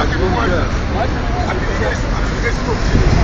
I think that's, I think that's